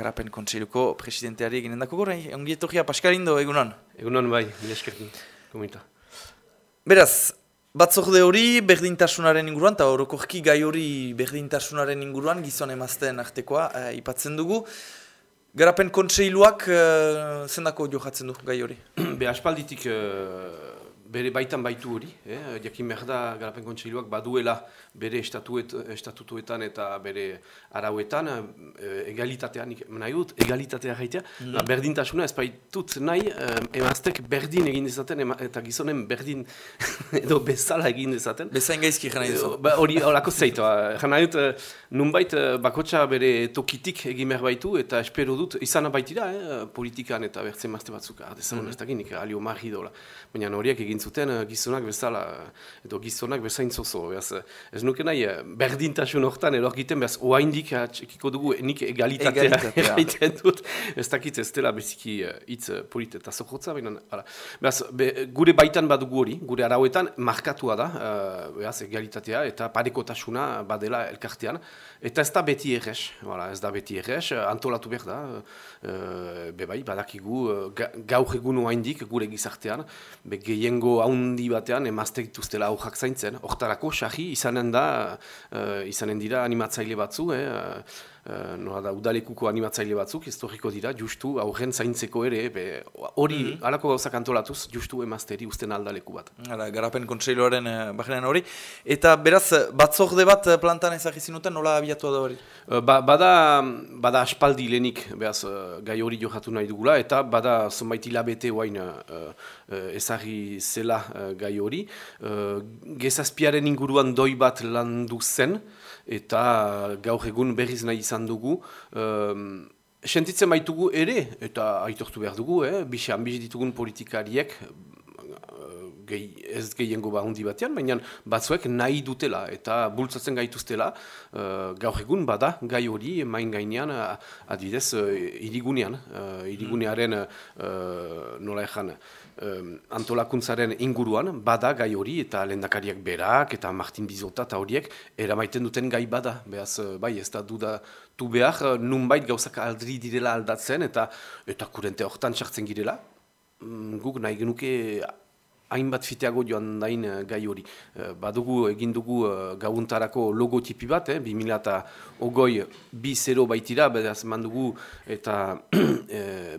garapen kontseiluko presidenteari eginen dako gore, ongi etorria Paskalindo egunon? Egunon bai, mileskerkin, komita. Beraz, batzorde hori berdintasunaren inguruan, eta orokorki gai hori berdintasunaren inguruan gizon emazten artekoa eh, ipatzen dugu. Garapen kontseiluak eh, zendako johatzen du gai hori? Be, aspalditik eh, bere baitan baitu hori, eh? jakin behar da garapen kontseiluak baduela bere estatuet, estatutuetan eta bere arauetan eh, egalitatean, nahi dut, egalitatea gaitea, mm -hmm. berdintasuna ez baitut nahi eh, emaztek berdin egin dezaten eta gizonen berdin edo bezala egin dezaten. Bezain gaizki jena dezaten. Ba, hori horako zeitu, jena dut, eh, nunbait eh, bakotxa bere tokitik egin behar baitu eta espero dut, izan baitira, eh, politikan eta bertzen mazte batzuk, adezagun mm -hmm. ez dakinik, alio marri dola. Baina horiak egin zuten uh, gizonak bezala, edo gizonak bezain zozo. Beaz, ez nuke nahi, berdintasun horretan edo egiten, behaz, oaindik txekiko dugu, nik egalitatea egiten dut. Ez dakit ez dela beziki hitz uh, polit eta zokotza, baina, behaz, be, gure baitan badugu hori, gure arauetan, markatua da, uh, behaz, egalitatea eta parekotasuna badela elkartean. Eta ez da beti errez, voilà, ez da beti errez, antolatu behar da, uh, bebai, badakigu, uh, gaur egun oaindik gure gizartean, be, gehiengo haundi batean emazte dituztela aurrak zaintzen. Hortarako, sahi, izanen da, uh, izanen dira animatzaile batzu, eh, uh, da, udalekuko animatzaile batzuk, ez dira, justu aurren zaintzeko ere, hori, mm -hmm. alako gauzak antolatuz, justu emazteri usten aldaleku bat. Hala, garapen kontseiloaren uh, hori. Eta beraz, batzorde bat plantan ezagizinuten, nola abiatu da hori? ba, bada, bada aspaldi lenik, behaz, gai hori johatu nahi dugula, eta bada zonbait hilabete guain uh, ezagri zela gai hori. Uh, gezazpiaren inguruan doi bat landu zen, eta gaur egun berriz nahi izan dugu. Um, Sentitzen baitugu ere, eta aitortu behar dugu, eh? bixan bizi ditugun politikariek, gehi, ez gehiengo bahundi batean, baina batzuek nahi dutela eta bultzatzen gaituztela uh, gaur egun bada gai hori main gainean uh, adibidez uh, irigunean, uh, irigunearen uh, nola ezan antolakuntzaren inguruan bada gai hori eta lendakariak berak eta Martin Bizota eta horiek eramaiten duten gai bada, behaz bai ez da duda du behar nunbait gauzak aldri direla aldatzen eta eta kurente horretan txartzen girela. Mm, guk nahi genuke hainbat fiteago joan dain uh, gai hori. Uh, badugu egin dugu uh, gauuntarako logotipi bat, eh, 2000 eta ogoi bi zero baitira, bedaz mandugu eta eh,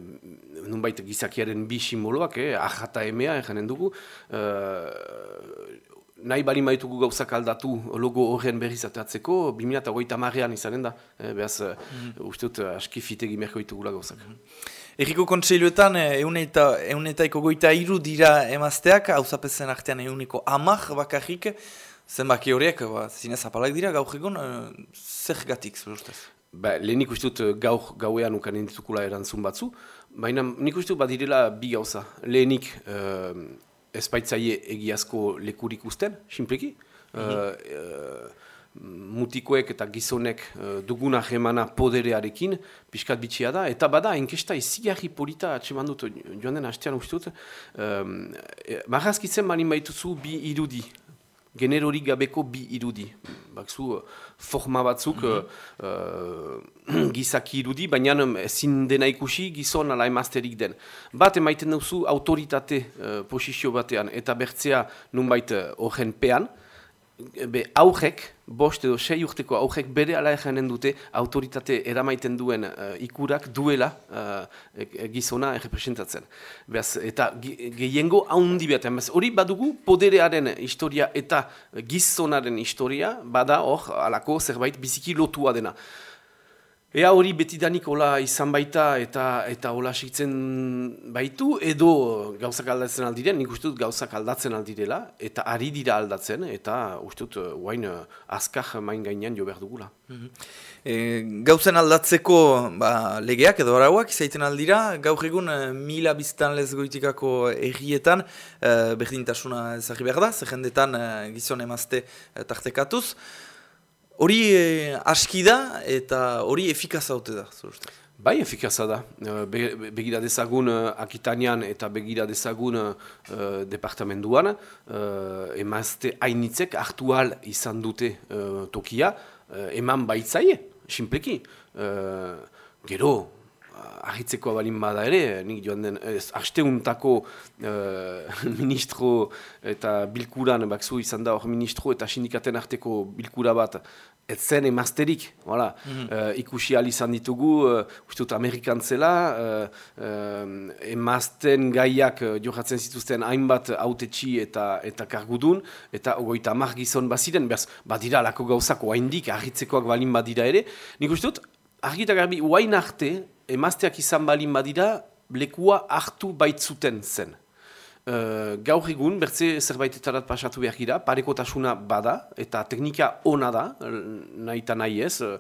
nunbait gizakiaren bi simboloak, eh, ahata emea, janen dugu. Uh, nahi bali maitugu gauzak aldatu logo horren berriz atatzeko, 2000 eta goita marrean izanen da. Eh, behaz, mm -hmm. uste dut, aski fitegi merko ditugula gauzak. Mm -hmm. Eriko kontseiluetan eunetaiko eh, goita iru dira emazteak, hau zapezen artean euneko amak bakarrik, zenbaki horiek, ba, zinez apalak dira, gaur egon, e, zer gatik, zer ustez? Ba, lehenik uste dut eh, gaur gauean ukan ditukula erantzun batzu, baina nik uste dut badirela bi gauza. Lehenik ezpaitzaie egiazko lekurik usten, simpleki. Mm mutikoek eta gizonek uh, duguna jemana poderearekin, pixkat bitxia da, eta bada, enkesta izigarri polita atseman dut, joan den hastean uste dut, um, marrazkitzen mani baituzu bi irudi, generorik gabeko bi irudi. Bakzu, forma batzuk mm -hmm. uh, gizaki irudi, baina ezin dena ikusi gizon ala emazterik den. Bat emaiten duzu autoritate uh, posizio batean, eta bertzea nunbait horren pean, be aurrek, bost edo sei urteko aurrek bere ala eganen dute autoritate eramaiten duen uh, ikurak duela uh, gizona errepresentatzen. Beaz, eta gehiengo haundi behaten. Hori badugu poderearen historia eta gizonaren historia bada hor alako zerbait biziki lotua dena. Ea hori betidanik hola izan baita eta eta hola segitzen baitu edo gauzak aldatzen aldiren, nik uste dut gauzak aldatzen aldirela eta ari dira aldatzen eta uste dut guain uh, azkar main gainean jo behar dugula. E, gauzen aldatzeko ba, legeak edo arauak izaiten aldira, gaur egun mila biztan lezgoitikako errietan uh, berdintasuna ezagri behar da, zehendetan uh, gizon emazte tartekatuz. Hori eh, aski da eta hori efikaza haute da, Bai, efikaza da. Eh, be, begira dezagun uh, Akitanian eta begira dezagun uh, departamentuan, uh, emazte hainitzek aktual izan dute tokia, uh, eman baitzaie, simpleki. Uh, gero, ahitzeko balin bada ere, nik joan den, ez, asteuntako uh, ministro eta bilkuran, bakzu izan da hor ministro eta sindikaten arteko bilkura bat, ez zen emazterik, voilà. mm -hmm. ikusi izan ditugu, uh, ustut amerikantzela, uh, uh, emazten gaiak uh, johatzen zituzten hainbat autetxi eta eta kargudun, eta ogoita amak gizon baziren, behaz, badira alako gauzako haindik, ahitzekoak balin badira ere, nik ustut, argita garbi, huain arte, emazteak izan balin badira, lekua hartu baitzuten zen. Uh, gaur egun, bertze zerbaitetarat pasatu behar gira, parekotasuna bada, eta teknika ona da, nahi eta nahi ez, uh,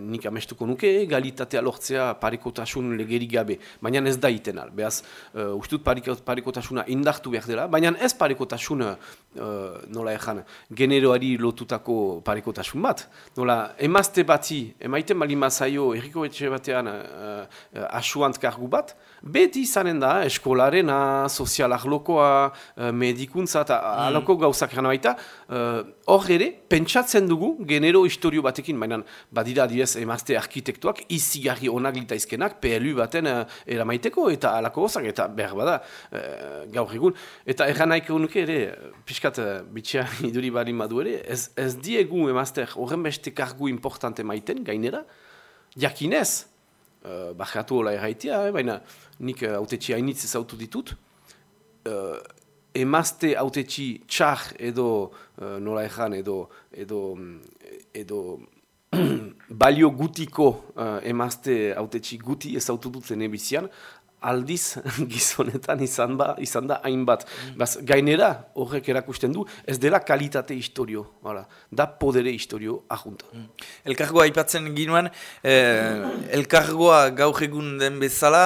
nik amestuko nuke, galitatea lortzea parekotasun legeri gabe, baina ez da iten al, behaz, uh, ustut parekotasuna indartu behar dela, baina ez parekotasuna, uh, nola ezan, generoari lotutako parekotasun bat, nola, emazte bati, emaiten bali mazaio, erriko etxe batean, uh, uh, asuant kargu bat, beti izanen da, eskolarena, soziala, arlokoa, uh, medikuntza eta mm. aloko gauzak gana baita, eh, hor ere, pentsatzen dugu genero historio batekin, baina badira direz emazte arkitektuak, izigarri onak litaizkenak, PLU baten uh, eramaiteko eta alako gauzak, eta behar bada, gaur egun. Eta erran nahi nuke ere, pixkat uh, bitxea iduri bari madu ere, ez, ez diegu emazte horren beste kargu importante maiten, gainera, jakinez, Uh, Bajatu hola erraitea, baina nik autetxi uh, hainitz ezautu ditut, uh, emazte autetxi txar edo uh, nola ezan edo edo, edo balio gutiko uh, emazte autetxi guti ez autu dut bizian, aldiz gizonetan izan, ba, izan da hainbat. Mm. Baz, gainera horrek erakusten du, ez dela kalitate historio, hala, da podere historio ahunta. Mm. Elkargoa aipatzen ginoen, eh, elkargoa gaur egun den bezala,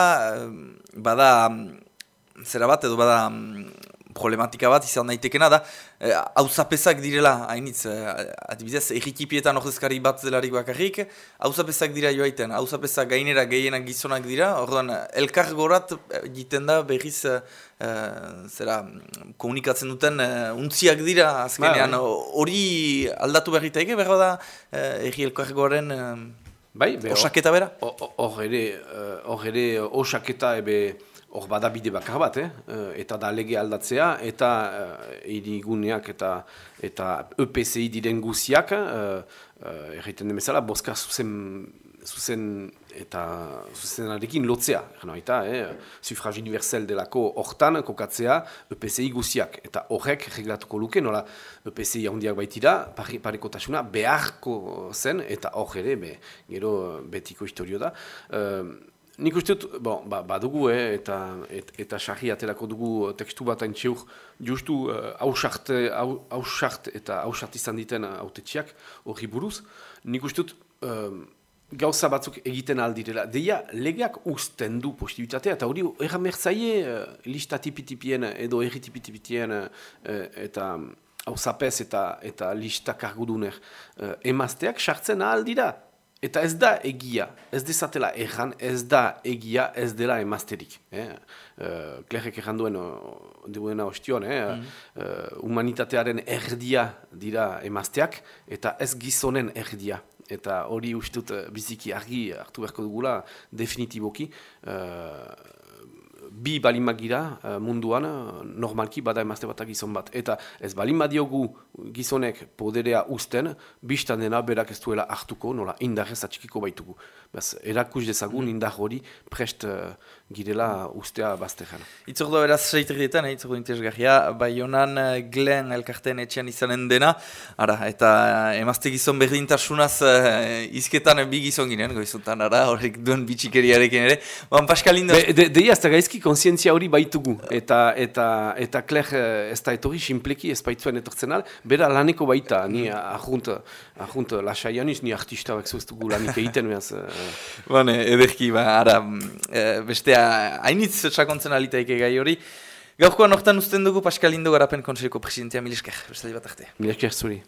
bada zera bat edo bada mm, problematika bat izan daitekena da hauzapezak e, direla hainitz e, adibidez erritipietan ordezkari bat zelarik bakarrik hauzapezak dira joaiten hauzapezak gainera gehienak gizonak dira orduan elkar gorat egiten da berriz e, zera komunikatzen duten e, untziak dira azkenean bai, bai. hori aldatu berritaike berra da erri elkar goren bai, osaketa bera? Hor ere, hor ere osaketa ebe hor bada bide bakar bat, eh? eh? eta da lege aldatzea, eta uh, eta eta EPCI diren guziak, uh, uh, erraiten demezala, boska zuzen, zuzen eta zuzenarekin lotzea, eta eh? sufragi universal delako hortan kokatzea EPCI guziak, eta horrek reglatuko luke, nola EPCI handiak baitira, pareko tasuna beharko zen, eta hor ere, be, gero betiko historio da. Nik uste dut, bon, ba, badugu, eh, eta et, eta sarri aterako dugu tekstu bat antxeur, justu hausart uh, eta hausart izan diten autetxiak hori buruz. Nik uste dut, gauza batzuk egiten aldirela. Deia, legeak usten du postibitatea, eta hori erra mertzaie uh, lista tipitipien edo erri tipitipien uh, eta hausapez eta, eta lista karguduner uh, emazteak sartzen aldira. Eta ez da egia, ez dezatela ejan, ez da egia, ez dela emazterik. Eh? Uh, Klerek ejan duen, duena ostion, eh? Mm. Uh, humanitatearen erdia dira emazteak, eta ez gizonen erdia. Eta hori ustut biziki argi hartu beharko dugula, definitiboki. Uh, bi balin magira uh, munduan, uh, normalki bada emazte bat gizon bat. Eta ez balin badiogu gizonek poderea usten, biztan dena berak ez duela hartuko, nola indarrez atxikiko baitugu. Bez, erakus dezagun mm. indar hori prest uh, girela ustea baztean. Itzordo beraz seitrietan, eh, itzordo interesgarria, bai honan uh, glen elkarten etxean izanen dena, ara, eta uh, emazte gizon berdintasunaz uh, izketan bi gizon ginen, goizuntan, ara, horrek duen bitxikeriarekin ere. Ban, Pascal Indo... De, de, de, gaizki konsientzia hori baitugu, eta eta eta kler ez da etorri, simpleki ez baitzuen etortzen al, bera laneko baita, ni ahunt, ahunt lasaianiz, ni artista bak zuztugu lanik egiten, behaz... Bane, ederki, ba, ara, bestea, hainitz sakontzen alitaike gai hori. Gaurkoan hortan usten dugu Pascal Indo garapen konseko presidentia Milesker, beste bat arte. Milesker zuri.